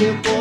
you.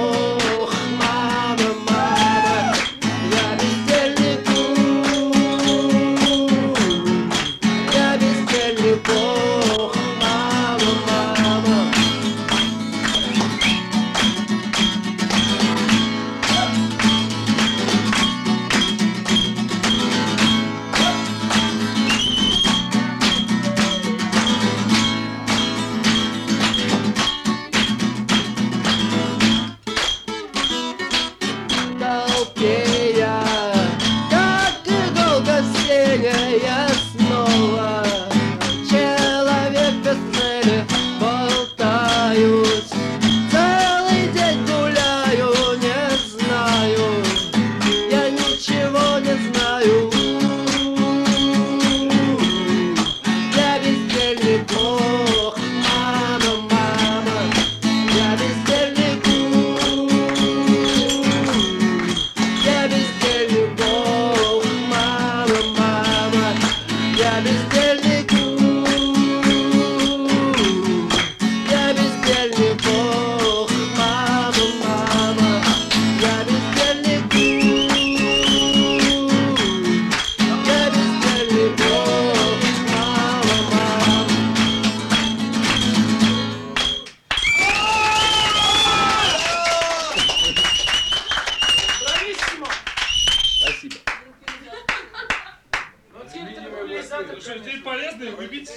Что, теперь полезно выпить?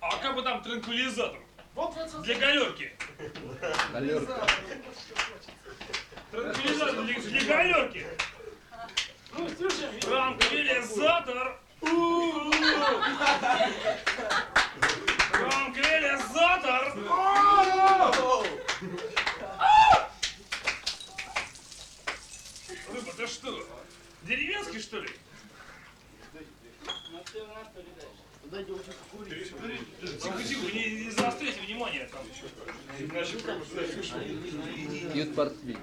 А как бы там транквилизатор? Для галерки. Галерка. Транквилизатор для, для галерки. Транквилизатор. Что? Деревенский, что ли? Тихо, тихо, не, не заостряйте внимание там. Пьют портвейн.